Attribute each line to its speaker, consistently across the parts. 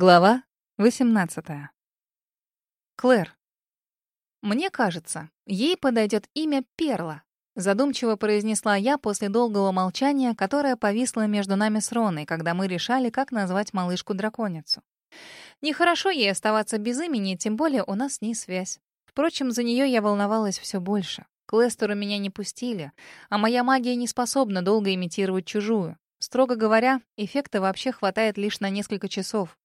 Speaker 1: Глава 18. Клэр. Мне кажется, ей подойдет имя Перла, задумчиво произнесла я после долгого молчания, которое повисло между нами с Роной, когда мы решали, как назвать малышку-драконицу. Нехорошо ей оставаться без имени, тем более у нас с ней связь. Впрочем, за нее я волновалась все больше. К Лестеру меня не пустили, а моя магия не способна долго имитировать чужую. Строго говоря, эффекта вообще хватает лишь на несколько часов.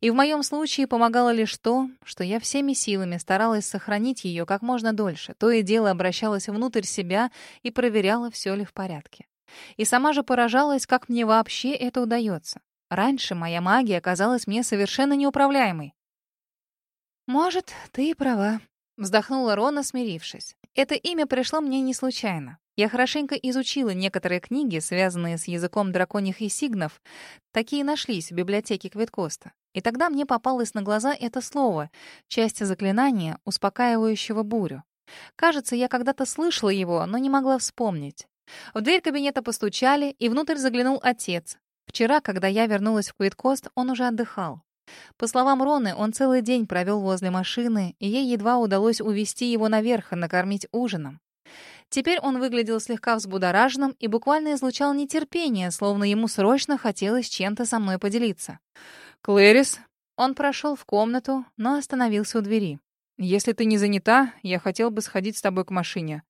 Speaker 1: И в моем случае помогало лишь то, что я всеми силами старалась сохранить ее как можно дольше, то и дело обращалась внутрь себя и проверяла, все ли в порядке. И сама же поражалась, как мне вообще это удается. Раньше моя магия казалась мне совершенно неуправляемой. «Может, ты и права», — вздохнула Рона, смирившись. «Это имя пришло мне не случайно. Я хорошенько изучила некоторые книги, связанные с языком драконьих и сигнов. Такие нашлись в библиотеке Квиткоста. И тогда мне попалось на глаза это слово, часть заклинания, успокаивающего бурю. Кажется, я когда-то слышала его, но не могла вспомнить. В дверь кабинета постучали, и внутрь заглянул отец. Вчера, когда я вернулась в Квиткост, он уже отдыхал. По словам Роны, он целый день провел возле машины, и ей едва удалось увести его наверх и накормить ужином. Теперь он выглядел слегка взбудораженным и буквально излучал нетерпение, словно ему срочно хотелось чем-то со мной поделиться.
Speaker 2: «Клэрис?»
Speaker 1: Он прошел в комнату, но остановился у двери.
Speaker 2: «Если ты не занята, я хотел бы сходить с тобой к машине.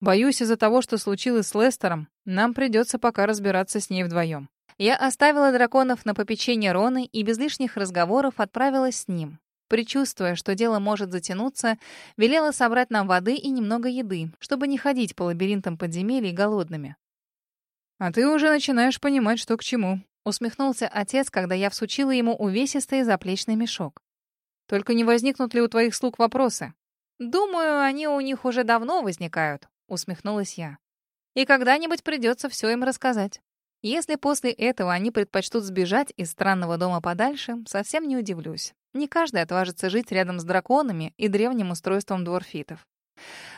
Speaker 2: Боюсь, из-за того, что случилось с Лестером, нам придется пока разбираться с ней вдвоем».
Speaker 1: Я оставила драконов на попечение Роны и без лишних разговоров отправилась с ним. Причувствуя, что дело может затянуться, велела собрать нам воды и немного еды, чтобы не ходить по лабиринтам подземелий голодными.
Speaker 2: «А ты уже начинаешь понимать, что к чему», —
Speaker 1: усмехнулся отец, когда я всучила ему увесистый заплечный мешок.
Speaker 2: «Только не возникнут ли у твоих слуг вопросы?»
Speaker 1: «Думаю, они у них уже давно возникают», — усмехнулась я. «И когда-нибудь придется все им рассказать». Если после этого они предпочтут сбежать из странного дома подальше, совсем не удивлюсь. Не каждый отважится жить рядом с драконами и древним устройством дворфитов.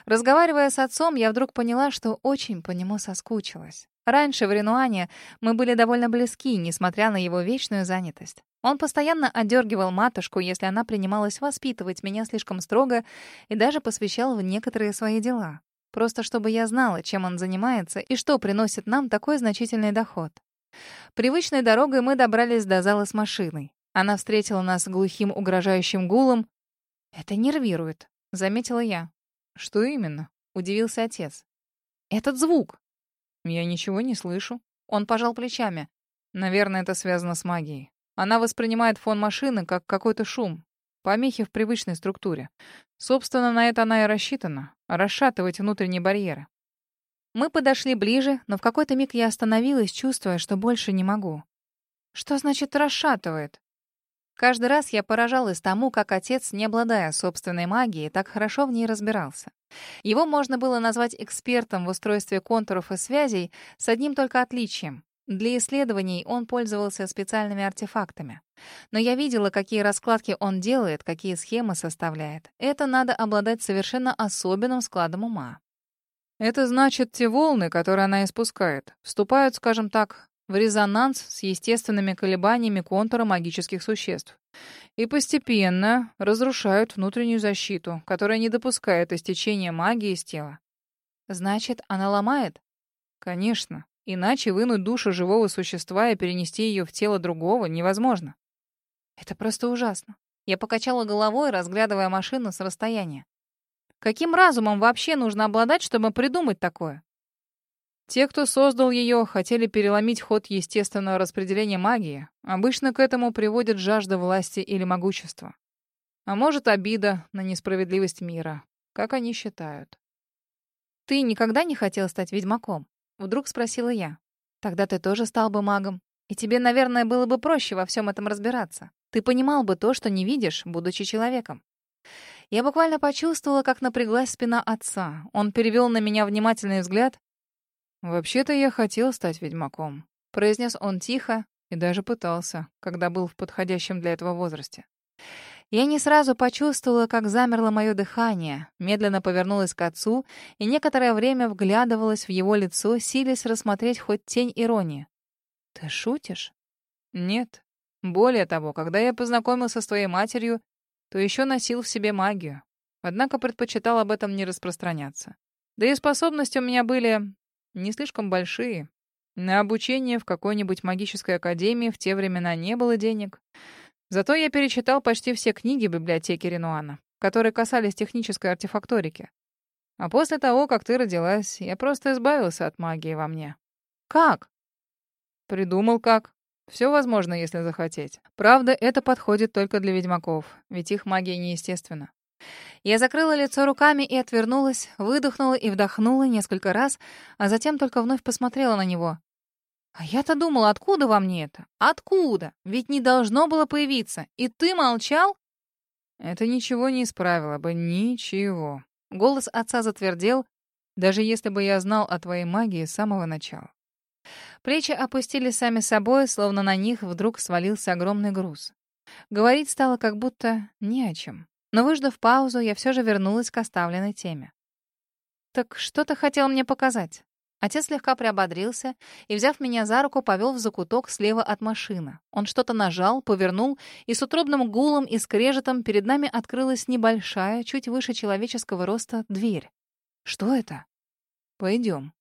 Speaker 1: Разговаривая с отцом, я вдруг поняла, что очень по нему соскучилась. Раньше в Ренуане мы были довольно близки, несмотря на его вечную занятость. Он постоянно одергивал матушку, если она принималась воспитывать меня слишком строго и даже посвящал в некоторые свои дела. Просто чтобы я знала, чем он занимается и что приносит нам такой значительный доход. Привычной дорогой мы добрались до зала с машиной. Она встретила нас глухим угрожающим гулом. «Это нервирует», — заметила я.
Speaker 2: «Что именно?»
Speaker 1: — удивился отец. «Этот звук».
Speaker 2: «Я ничего не слышу».
Speaker 1: Он пожал плечами.
Speaker 2: «Наверное, это связано с магией. Она воспринимает фон машины как какой-то шум. Помехи в привычной структуре. Собственно, на это она и рассчитана — расшатывать внутренние барьеры.
Speaker 1: Мы подошли ближе, но в какой-то миг я остановилась, чувствуя, что больше не могу. Что значит «расшатывает»? Каждый раз я поражалась тому, как отец, не обладая собственной магией, так хорошо в ней разбирался. Его можно было назвать экспертом в устройстве контуров и связей с одним только отличием. Для исследований он пользовался специальными артефактами. Но я видела, какие раскладки он делает, какие схемы составляет. Это надо обладать совершенно особенным складом ума.
Speaker 2: Это значит, те волны, которые она испускает, вступают, скажем так, в резонанс с естественными колебаниями контура магических существ и постепенно разрушают внутреннюю защиту, которая не допускает истечения магии из тела.
Speaker 1: Значит, она ломает?
Speaker 2: Конечно. Иначе вынуть душу живого существа и перенести ее в тело другого невозможно.
Speaker 1: Это просто ужасно. Я покачала головой, разглядывая машину с расстояния. Каким разумом вообще нужно обладать, чтобы придумать такое?
Speaker 2: Те, кто создал ее, хотели переломить ход естественного распределения магии. Обычно к этому приводит жажда власти или могущества. А может, обида на несправедливость мира, как они считают.
Speaker 1: Ты никогда не хотел стать ведьмаком? Вдруг спросила я. Тогда ты тоже стал бы магом. И тебе, наверное, было бы проще во всем этом разбираться. Ты понимал бы то, что не видишь, будучи человеком. Я буквально почувствовала, как напряглась спина отца. Он перевел на меня внимательный взгляд.
Speaker 2: «Вообще-то я хотел стать ведьмаком», — произнес он тихо и даже пытался, когда был в подходящем для этого возрасте.
Speaker 1: Я не сразу почувствовала, как замерло мое дыхание, медленно повернулась к отцу и некоторое время вглядывалась в его лицо, силясь рассмотреть хоть тень иронии. «Ты шутишь?»
Speaker 2: «Нет». Более того, когда я познакомился с твоей матерью, то еще носил в себе магию. Однако предпочитал об этом не распространяться. Да и способности у меня были не слишком большие. На обучение в какой-нибудь магической академии в те времена не было денег. Зато я перечитал почти все книги библиотеки Ренуана, которые касались технической артефакторики. А после того, как ты родилась, я просто избавился от магии во мне.
Speaker 1: Как?
Speaker 2: Придумал как. Все возможно, если захотеть. Правда, это подходит только для ведьмаков, ведь их магия неестественна.
Speaker 1: Я закрыла лицо руками и отвернулась, выдохнула и вдохнула несколько раз, а затем только вновь посмотрела на него. А я-то думала, откуда во мне это? Откуда? Ведь не должно было появиться. И ты молчал?
Speaker 2: Это ничего не исправило бы, ничего. Голос отца затвердел, даже если бы я знал о твоей магии с самого начала.
Speaker 1: Плечи опустились сами собой, словно на них вдруг свалился огромный груз. Говорить стало как будто не о чем. Но, выждав паузу, я все же вернулась к оставленной теме. «Так что ты хотел мне показать?» Отец слегка приободрился и, взяв меня за руку, повел в закуток слева от машины. Он что-то нажал, повернул, и с утробным гулом и скрежетом перед нами открылась небольшая, чуть выше человеческого роста, дверь. «Что это?» «Пойдем».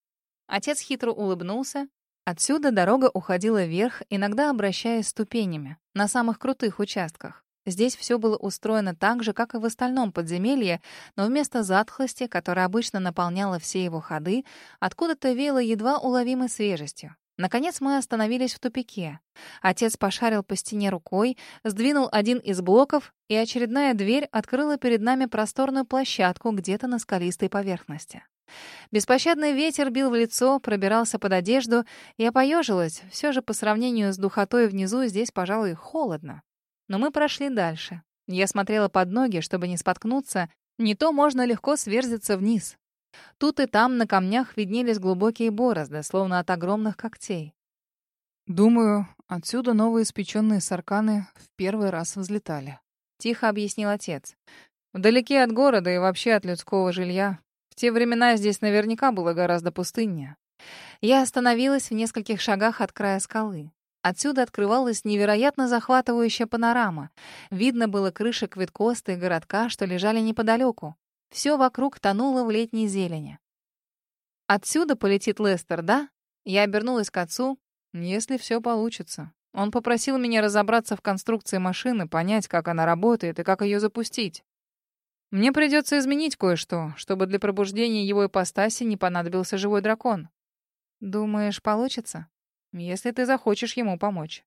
Speaker 1: Отец хитро улыбнулся. Отсюда дорога уходила вверх, иногда обращаясь ступенями, на самых крутых участках. Здесь все было устроено так же, как и в остальном подземелье, но вместо затхлости, которая обычно наполняла все его ходы, откуда-то веяло едва уловимой свежестью. Наконец мы остановились в тупике. Отец пошарил по стене рукой, сдвинул один из блоков, и очередная дверь открыла перед нами просторную площадку где-то на скалистой поверхности. Беспощадный ветер бил в лицо, пробирался под одежду. Я поежилась. Все же по сравнению с духотой внизу здесь, пожалуй, холодно. Но мы прошли дальше. Я смотрела под ноги, чтобы не споткнуться. Не то можно легко сверзиться вниз. Тут и там на камнях виднелись глубокие борозды, словно от огромных когтей.
Speaker 2: «Думаю, отсюда новые испеченные сарканы в первый раз взлетали», —
Speaker 1: тихо объяснил отец.
Speaker 2: «Вдалеке от города и вообще от людского жилья. В те времена здесь наверняка было гораздо пустыннее».
Speaker 1: Я остановилась в нескольких шагах от края скалы. Отсюда открывалась невероятно захватывающая панорама. Видно было крыши Квиткоста и городка, что лежали неподалеку. Все вокруг тонуло в летней зелени. «Отсюда полетит Лестер, да?» Я обернулась к отцу.
Speaker 2: «Если все получится». Он попросил меня разобраться в конструкции машины, понять, как она работает и как ее запустить. Мне придется изменить кое-что, чтобы для пробуждения его ипостаси не понадобился живой дракон.
Speaker 1: Думаешь, получится?
Speaker 2: Если ты захочешь ему помочь.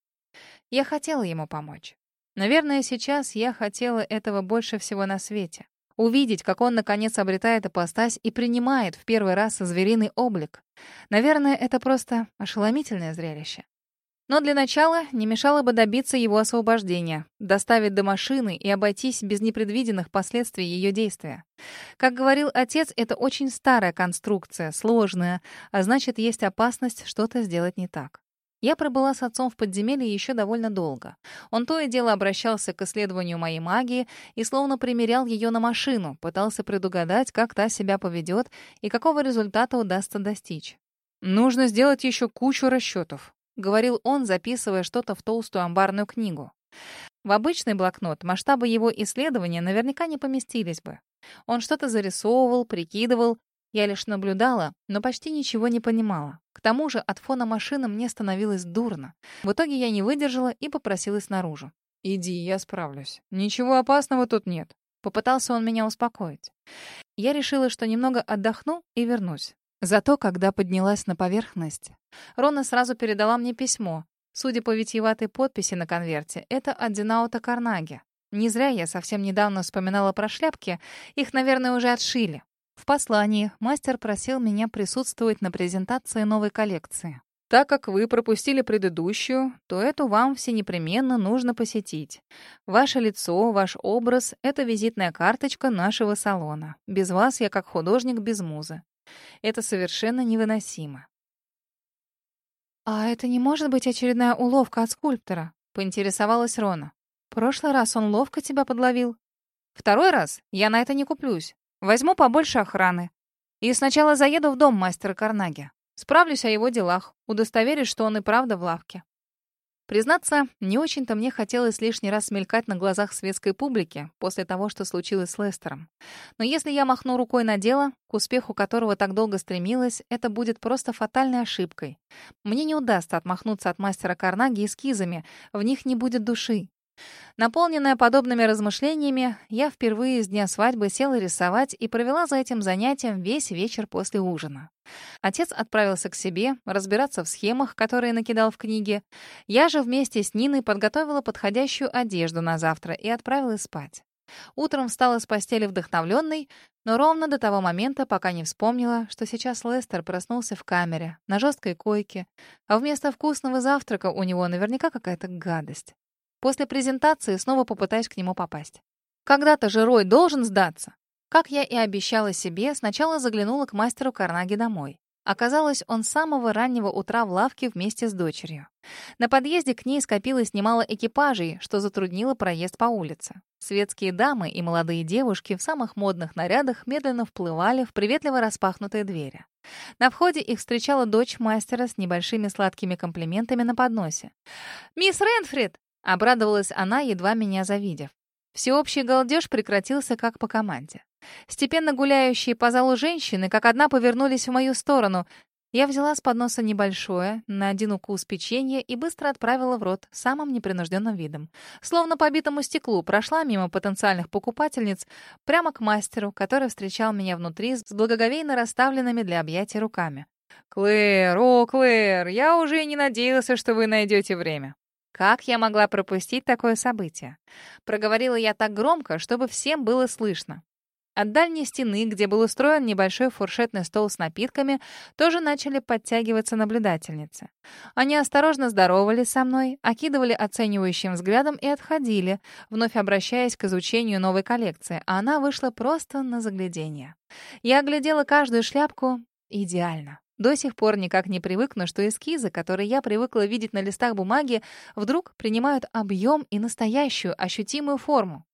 Speaker 1: Я хотела ему помочь. Наверное, сейчас я хотела этого больше всего на свете. Увидеть, как он, наконец, обретает апостась и принимает в первый раз звериный облик. Наверное, это просто ошеломительное зрелище. Но для начала не мешало бы добиться его освобождения, доставить до машины и обойтись без непредвиденных последствий ее действия. Как говорил отец, это очень старая конструкция, сложная, а значит, есть опасность что-то сделать не так. Я пробыла с отцом в подземелье еще довольно долго. Он то и дело обращался к исследованию моей магии и словно примерял ее на машину, пытался предугадать, как та себя поведет и какого результата удастся достичь.
Speaker 2: Нужно сделать еще кучу расчетов.
Speaker 1: — говорил он, записывая что-то в толстую амбарную книгу. В обычный блокнот масштабы его исследования наверняка не поместились бы. Он что-то зарисовывал, прикидывал. Я лишь наблюдала, но почти ничего не понимала. К тому же от фона машины мне становилось дурно. В итоге я не выдержала и попросилась наружу.
Speaker 2: «Иди, я справлюсь. Ничего опасного тут нет».
Speaker 1: Попытался он меня успокоить. Я решила, что немного отдохну и вернусь. Зато, когда поднялась на поверхность, Рона сразу передала мне письмо. Судя по витиеватой подписи на конверте, это от Динаута Карнаги. Не зря я совсем недавно вспоминала про шляпки, их, наверное, уже отшили. В послании мастер просил меня присутствовать на презентации новой коллекции. Так как вы пропустили предыдущую, то эту вам все непременно нужно посетить. Ваше лицо, ваш образ — это визитная карточка нашего салона. Без вас я как художник без музы. Это совершенно невыносимо. «А это не может быть очередная уловка от скульптора?» — поинтересовалась Рона. «В прошлый раз он ловко тебя подловил. Второй раз я на это не куплюсь. Возьму побольше охраны. И сначала заеду в дом мастера Карнаги. Справлюсь о его делах, удостоверюсь, что он и правда в лавке». Признаться, не очень-то мне хотелось лишний раз мелькать на глазах светской публики после того, что случилось с Лестером. Но если я махну рукой на дело, к успеху которого так долго стремилась, это будет просто фатальной ошибкой. Мне не удастся отмахнуться от мастера Карнаги эскизами, в них не будет души. Наполненная подобными размышлениями, я впервые с дня свадьбы села рисовать и провела за этим занятием весь вечер после ужина. Отец отправился к себе разбираться в схемах, которые накидал в книге. Я же вместе с Ниной подготовила подходящую одежду на завтра и отправилась спать. Утром встала с постели вдохновленной, но ровно до того момента, пока не вспомнила, что сейчас Лестер проснулся в камере, на жесткой койке, а вместо вкусного завтрака у него наверняка какая-то гадость. После презентации снова попытаюсь к нему попасть. Когда-то же Рой должен сдаться. Как я и обещала себе, сначала заглянула к мастеру Карнаги домой. Оказалось, он с самого раннего утра в лавке вместе с дочерью. На подъезде к ней скопилось немало экипажей, что затруднило проезд по улице. Светские дамы и молодые девушки в самых модных нарядах медленно вплывали в приветливо распахнутые двери. На входе их встречала дочь мастера с небольшими сладкими комплиментами на подносе. «Мисс Ренфрид, Обрадовалась она, едва меня завидев. Всеобщий галдеж прекратился как по команде. Степенно гуляющие по залу женщины как одна повернулись в мою сторону. Я взяла с подноса небольшое, на один укус печенье и быстро отправила в рот самым непринужденным видом. Словно по битому стеклу прошла мимо потенциальных покупательниц прямо к мастеру, который встречал меня внутри с благоговейно расставленными для объятий руками. «Клэр, о, Клэр, я уже и не надеялся, что вы найдете время. Как я могла пропустить такое событие? Проговорила я так громко, чтобы всем было слышно. От дальней стены, где был устроен небольшой фуршетный стол с напитками, тоже начали подтягиваться наблюдательницы. Они осторожно здоровались со мной, окидывали оценивающим взглядом и отходили, вновь обращаясь к изучению новой коллекции, а она вышла просто на заглядение. Я оглядела каждую шляпку идеально. До сих пор никак не привыкну, что эскизы, которые я привыкла видеть на листах бумаги, вдруг принимают объем и настоящую, ощутимую форму.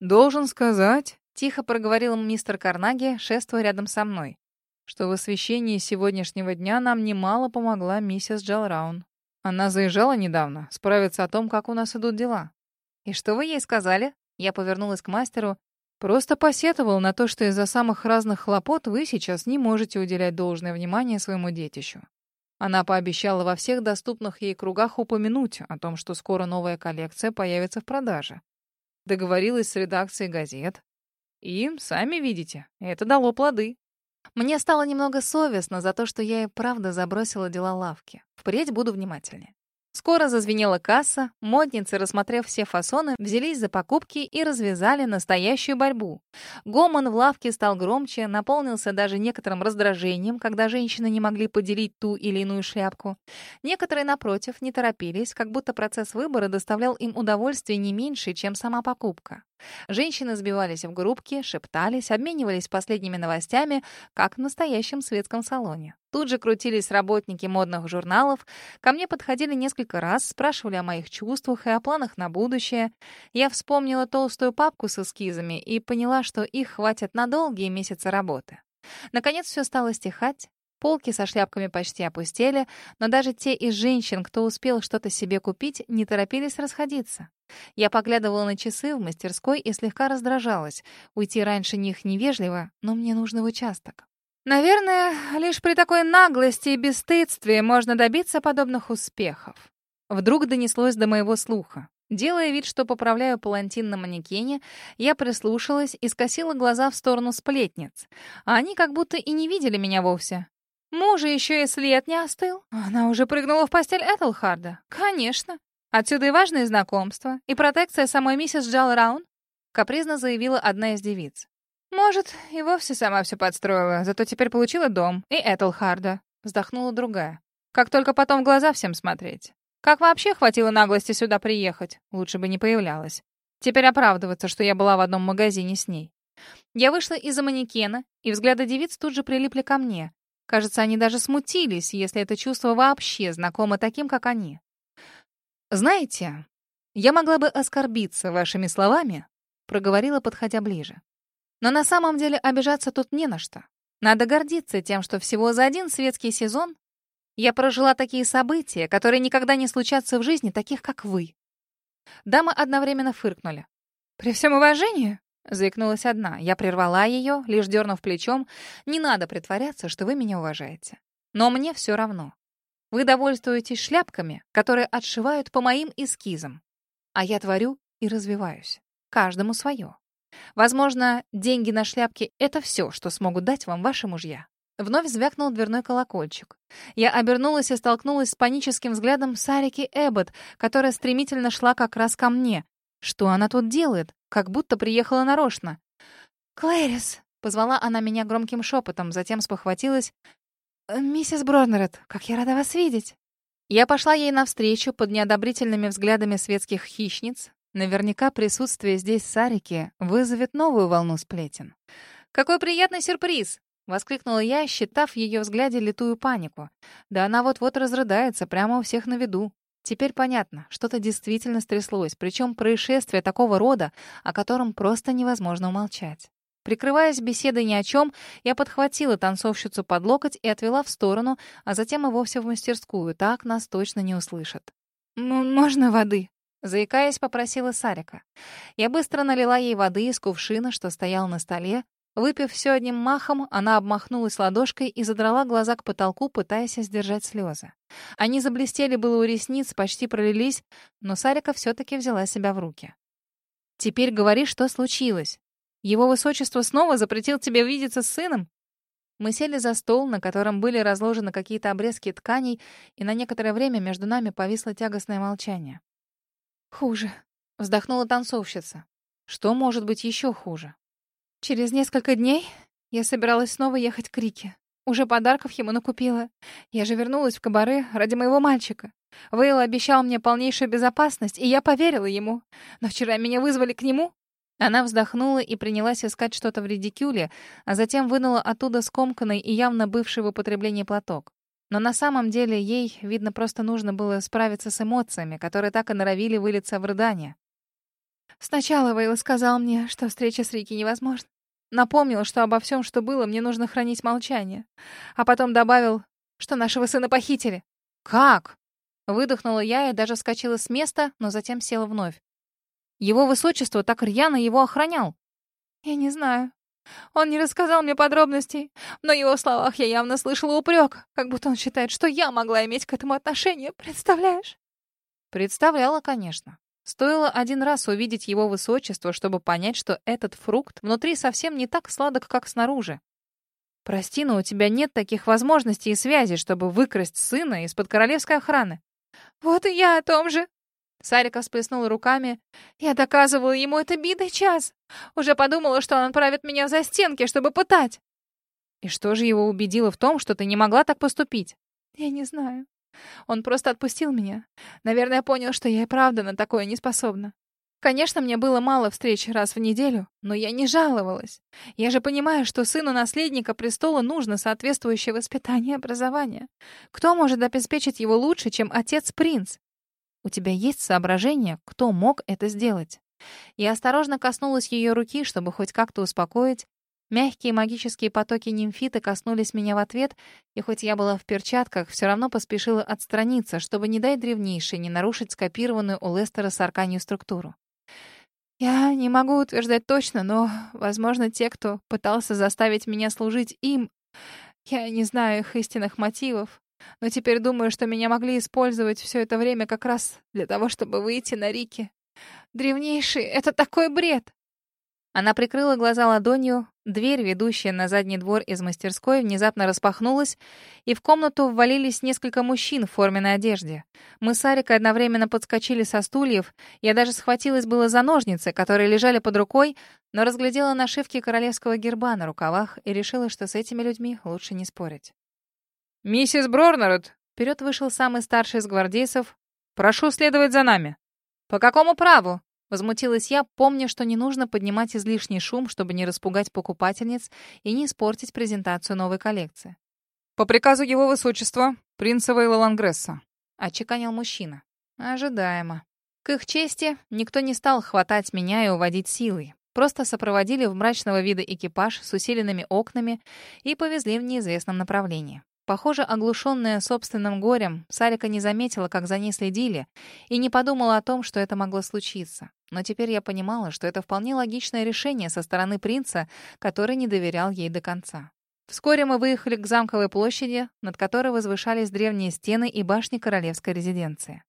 Speaker 2: «Должен сказать», —
Speaker 1: тихо проговорил мистер Карнаги, шествуя рядом со мной,
Speaker 2: что в освещении сегодняшнего дня нам немало помогла миссис Джалраун. Она заезжала недавно, справиться о том, как у нас идут дела.
Speaker 1: «И что вы ей сказали?» Я повернулась к мастеру.
Speaker 2: Просто посетовал на то, что из-за самых разных хлопот вы сейчас не можете уделять должное внимание своему детищу. Она пообещала во всех доступных ей кругах упомянуть о том, что скоро новая коллекция появится в продаже. Договорилась с редакцией газет. И, сами видите, это дало плоды.
Speaker 1: Мне стало немного совестно за то, что я и правда забросила дела лавки. Впредь буду внимательнее. Скоро зазвенела касса, модницы, рассмотрев все фасоны, взялись за покупки и развязали настоящую борьбу. Гомон в лавке стал громче, наполнился даже некоторым раздражением, когда женщины не могли поделить ту или иную шляпку. Некоторые, напротив, не торопились, как будто процесс выбора доставлял им удовольствие не меньше, чем сама покупка. Женщины сбивались в группки, шептались, обменивались последними новостями, как в настоящем светском салоне. Тут же крутились работники модных журналов, ко мне подходили несколько раз, спрашивали о моих чувствах и о планах на будущее. Я вспомнила толстую папку с эскизами и поняла, что их хватит на долгие месяцы работы. Наконец все стало стихать, Полки со шляпками почти опустели, но даже те из женщин, кто успел что-то себе купить, не торопились расходиться. Я поглядывала на часы в мастерской и слегка раздражалась. Уйти раньше них невежливо, но мне нужно в участок. Наверное, лишь при такой наглости и бесстыдстве можно добиться подобных успехов. Вдруг донеслось до моего слуха. Делая вид, что поправляю палантин на манекене, я прислушалась и скосила глаза в сторону сплетниц. А они как будто и не видели меня вовсе. Мужа еще и след не остыл. Она уже прыгнула в постель Этельхарда. Конечно. Отсюда и важные знакомства, и протекция самой миссис Джал Раун, капризно заявила одна из девиц. Может, и вовсе сама все подстроила, зато теперь получила дом и Этельхарда, вздохнула другая. Как только потом в глаза всем смотреть. Как вообще хватило наглости сюда приехать? Лучше бы не появлялась. Теперь оправдываться, что я была в одном магазине с ней. Я вышла из-за манекена, и взгляды девиц тут же прилипли ко мне. Кажется, они даже смутились, если это чувство вообще знакомо таким, как они. «Знаете, я могла бы оскорбиться вашими словами», — проговорила, подходя ближе. «Но на самом деле обижаться тут не на что. Надо гордиться тем, что всего за один светский сезон Я прожила такие события, которые никогда не случатся в жизни, таких как вы». Дамы одновременно фыркнули. «При всем уважении?» — заикнулась одна. Я прервала ее, лишь дернув плечом. «Не надо притворяться, что вы меня уважаете. Но мне все равно. Вы довольствуетесь шляпками, которые отшивают по моим эскизам. А я творю и развиваюсь. Каждому свое. Возможно, деньги на шляпки — это все, что смогут дать вам ваши мужья. Вновь звякнул дверной колокольчик. Я обернулась и столкнулась с паническим взглядом Сарики Эббот, которая стремительно шла как раз ко мне. Что она тут делает? Как будто приехала нарочно. «Клэрис!» — позвала она меня громким шепотом, затем спохватилась. «Э, «Миссис Бронерет, как я рада вас видеть!» Я пошла ей навстречу под неодобрительными взглядами светских хищниц. Наверняка присутствие здесь Сарики вызовет новую волну сплетен. «Какой приятный сюрприз!» — воскликнула я, считав в ее взгляде литую панику. Да она вот-вот разрыдается прямо у всех на виду. Теперь понятно, что-то действительно стряслось, причем происшествие такого рода, о котором просто невозможно умолчать. Прикрываясь беседой ни о чем, я подхватила танцовщицу под локоть и отвела в сторону, а затем и вовсе в мастерскую. Так нас точно не услышат. «Можно воды?» Заикаясь, попросила Сарика. Я быстро налила ей воды из кувшина, что стоял на столе. Выпив все одним махом, она обмахнулась ладошкой и задрала глаза к потолку, пытаясь сдержать слезы. Они заблестели было у ресниц, почти пролились, но Сарика все-таки взяла себя в руки. «Теперь говори, что случилось. Его высочество снова запретил тебе видеться с сыном?» Мы сели за стол, на котором были разложены какие-то обрезки тканей, и на некоторое время между нами повисло тягостное молчание. «Хуже», — вздохнула танцовщица. «Что может быть еще хуже?» «Через несколько дней я собиралась снова ехать к Рике. Уже подарков ему накупила. Я же вернулась в кабаре ради моего мальчика. Вейл обещал мне полнейшую безопасность, и я поверила ему. Но вчера меня вызвали к нему, она вздохнула и принялась искать что-то в редикюле, а затем вынула оттуда скомканный и явно бывший в употреблении платок. Но на самом деле ей, видно, просто нужно было справиться с эмоциями, которые так и норовили вылиться в рыдание. Сначала Вейл сказал мне, что встреча с Рики невозможна. Напомнил, что обо всем, что было, мне нужно хранить молчание. А потом добавил, что нашего сына похитили. «Как?» Выдохнула я и даже вскочила с места, но затем села вновь. Его высочество так рьяно его охранял. Я не знаю. Он не рассказал мне подробностей, но его словах я явно слышала упрек, как будто он считает, что я могла иметь к этому отношение, представляешь? Представляла, конечно. Стоило один раз увидеть его высочество, чтобы понять, что этот фрукт внутри совсем не так сладок, как снаружи. Прости, но у тебя нет таких возможностей и связей, чтобы выкрасть сына из-под королевской охраны. Вот и я о том же, Сарика всплеснула руками. «Я доказывала ему это битый час. Уже подумала, что он отправит меня за стенки, чтобы пытать». «И что же его убедило в том, что ты не могла так поступить?» «Я не знаю. Он просто отпустил меня. Наверное, понял, что я и правда на такое не способна. Конечно, мне было мало встреч раз в неделю, но я не жаловалась. Я же понимаю, что сыну наследника престола нужно соответствующее воспитание и образование. Кто может обеспечить его лучше, чем отец-принц? У тебя есть соображение, кто мог это сделать?» Я осторожно коснулась ее руки, чтобы хоть как-то успокоить. Мягкие магические потоки нимфиты коснулись меня в ответ, и хоть я была в перчатках, все равно поспешила отстраниться, чтобы не дать древнейшей не нарушить скопированную у Лестера с арканью структуру. Я не могу утверждать точно, но, возможно, те, кто пытался заставить меня служить им, я не знаю их истинных мотивов, но теперь думаю, что меня могли использовать все это время как раз для того, чтобы выйти на Рики. Древнейший, это такой бред!» Она прикрыла глаза ладонью, дверь, ведущая на задний двор из мастерской, внезапно распахнулась, и в комнату ввалились несколько мужчин в форменной одежде. Мы с Арикой одновременно подскочили со стульев, я даже схватилась было за ножницы, которые лежали под рукой, но разглядела нашивки королевского герба на рукавах и решила, что с этими людьми лучше не спорить. «Миссис Брорнерот!» Вперед вышел самый старший из гвардейцев. «Прошу следовать за нами». «По какому праву?» Возмутилась я, помня, что не нужно поднимать излишний шум, чтобы не распугать покупательниц и не испортить презентацию новой коллекции. «По приказу его высочества, принца Вейла Лангресса», — отчеканил мужчина. «Ожидаемо». К их чести, никто не стал хватать меня и уводить силой. Просто сопроводили в мрачного вида экипаж с усиленными окнами и повезли в неизвестном направлении. Похоже, оглушенная собственным горем, Сарика не заметила, как за ней следили, и не подумала о том, что это могло случиться. Но теперь я понимала, что это вполне логичное решение со стороны принца, который не доверял ей до конца. Вскоре мы выехали к замковой площади, над которой возвышались древние стены и башни королевской резиденции.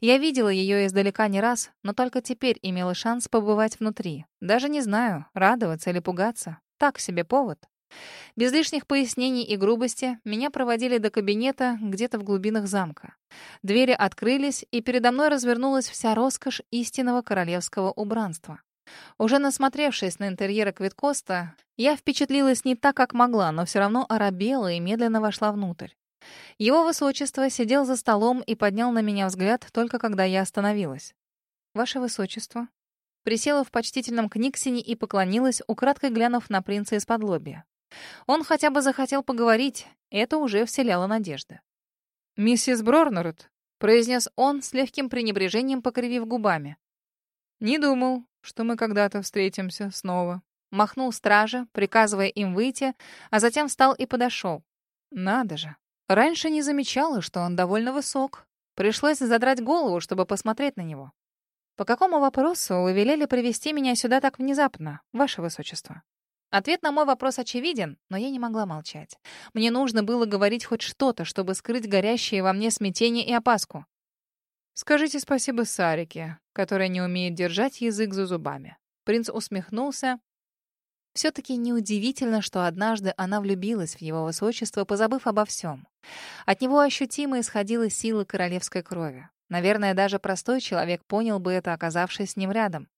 Speaker 1: Я видела ее издалека не раз, но только теперь имела шанс побывать внутри. Даже не знаю, радоваться или пугаться. Так себе повод. Без лишних пояснений и грубости меня проводили до кабинета где-то в глубинах замка. Двери открылись, и передо мной развернулась вся роскошь истинного королевского убранства. Уже насмотревшись на интерьеры Квиткоста, я впечатлилась не так, как могла, но все равно оробела и медленно вошла внутрь. Его высочество сидел за столом и поднял на меня взгляд только когда я остановилась. «Ваше высочество». Присела в почтительном книгсине и поклонилась, украдкой глянув на принца из-под лобья. Он хотя бы захотел поговорить, это уже вселяло надежды.
Speaker 2: «Миссис Брорнерот», — произнес он с легким пренебрежением, покривив губами. «Не думал, что мы когда-то встретимся снова».
Speaker 1: Махнул стража, приказывая им выйти, а затем встал и подошел. Надо же. Раньше не замечала, что он довольно высок. Пришлось задрать голову, чтобы посмотреть на него. «По какому вопросу вы велели привести меня сюда так внезапно, ваше высочество?» Ответ на мой вопрос очевиден, но я не могла молчать. Мне нужно было говорить хоть что-то, чтобы скрыть горящее во мне смятение и опаску.
Speaker 2: «Скажите спасибо Сарике, которая не умеет держать язык за зубами». Принц усмехнулся.
Speaker 1: Все-таки неудивительно, что однажды она влюбилась в его высочество, позабыв обо всем. От него ощутимо исходила сила королевской крови. Наверное, даже простой человек понял бы это, оказавшись с ним рядом.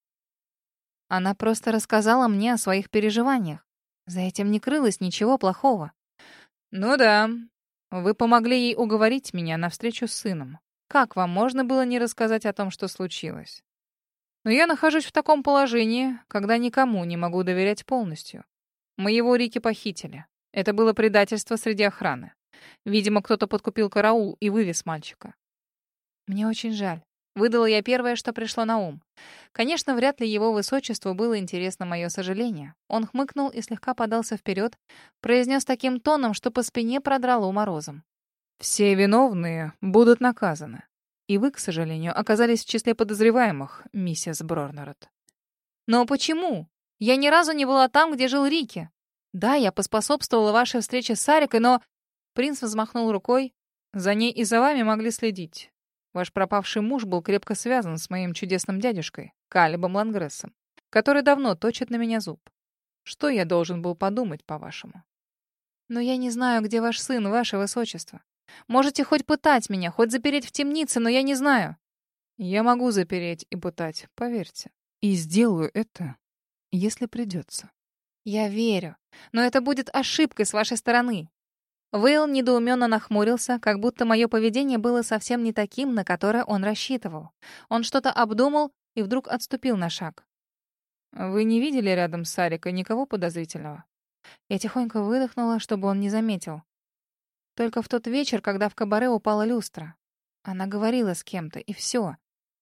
Speaker 1: Она просто рассказала мне о своих переживаниях. За этим не крылось ничего плохого.
Speaker 2: «Ну да, вы помогли ей уговорить меня на встречу с сыном. Как вам можно было не рассказать о том, что случилось? Но я нахожусь в таком положении, когда никому не могу доверять полностью. Моего Рики похитили. Это было предательство среди охраны. Видимо, кто-то подкупил караул и вывез мальчика.
Speaker 1: Мне очень жаль. Выдала я первое, что пришло на ум. Конечно, вряд ли его высочеству было интересно мое сожаление. Он хмыкнул и слегка подался вперед, произнес таким тоном, что по спине продрало морозом.
Speaker 2: «Все виновные будут наказаны. И вы, к сожалению, оказались в числе подозреваемых, миссис Брорнерот».
Speaker 1: «Но почему? Я ни разу не была там, где жил Рики. Да, я поспособствовала вашей встрече с Сарикой, но...» Принц взмахнул рукой.
Speaker 2: «За ней и за вами могли следить. Ваш пропавший муж был крепко связан с моим чудесным дядюшкой, Калибом Лангрессом, который давно точит на меня зуб. Что я должен был подумать, по-вашему?
Speaker 1: Но я не знаю, где ваш сын, ваше высочество. Можете хоть пытать меня, хоть запереть в темнице, но я не знаю.
Speaker 2: Я могу запереть и пытать, поверьте. И сделаю это, если придется.
Speaker 1: Я верю. Но это будет ошибкой с вашей стороны. Вейл недоуменно нахмурился, как будто мое поведение было совсем не таким, на которое он рассчитывал. Он что-то обдумал и вдруг отступил на шаг.
Speaker 2: «Вы не видели рядом с Сарикой никого подозрительного?»
Speaker 1: Я тихонько выдохнула, чтобы он не заметил. Только в тот вечер, когда в кабаре упала люстра. Она говорила с кем-то, и все.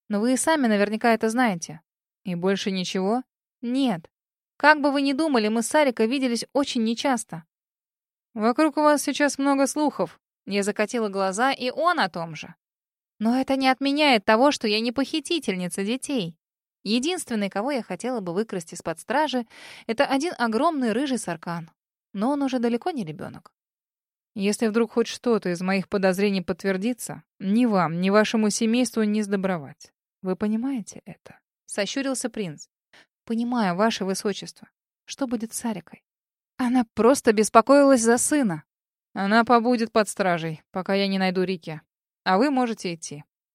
Speaker 1: Но вы и сами наверняка это знаете.
Speaker 2: И больше ничего?
Speaker 1: Нет. Как бы вы ни думали, мы с Сарикой виделись очень нечасто.
Speaker 2: «Вокруг у вас сейчас много слухов».
Speaker 1: Я закатила глаза, и он о том же. Но это не отменяет того, что я не похитительница детей. Единственный, кого я хотела бы выкрасть из-под стражи, это один огромный рыжий саркан. Но он уже далеко не ребенок.
Speaker 2: Если вдруг хоть что-то из моих подозрений подтвердится, ни вам, ни вашему семейству не сдобровать. Вы понимаете это?
Speaker 1: Сощурился принц. Понимаю, ваше высочество. Что будет с Сарикой?
Speaker 2: Она просто беспокоилась за сына. Она побудет под стражей, пока я не найду Рики. А вы можете идти.